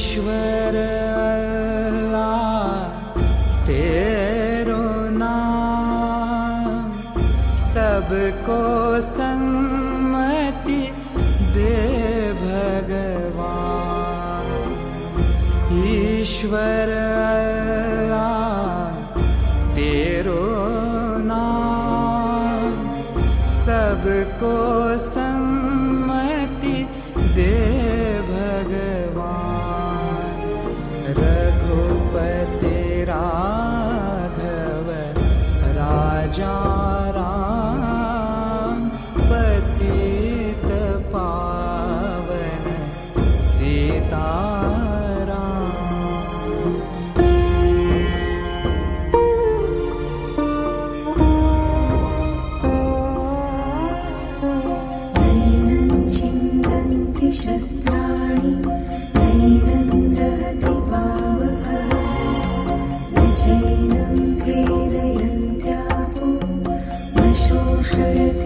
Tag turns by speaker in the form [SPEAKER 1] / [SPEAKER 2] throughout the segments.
[SPEAKER 1] ईश्वर तेरो नाम सबको सम्मति दे भगवान। ईश्वर सबको सम्मति दे भगवान राजा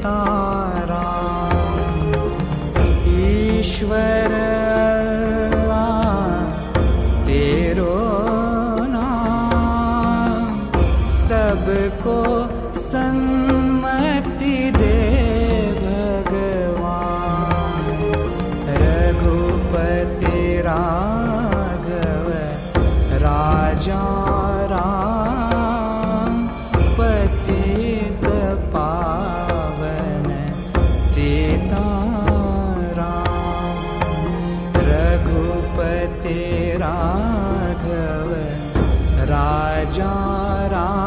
[SPEAKER 1] तू सीतारा ईश्वर तेरो नाम सबको सम्मति दे भगवान। रघुपति राघव राजा राजा राम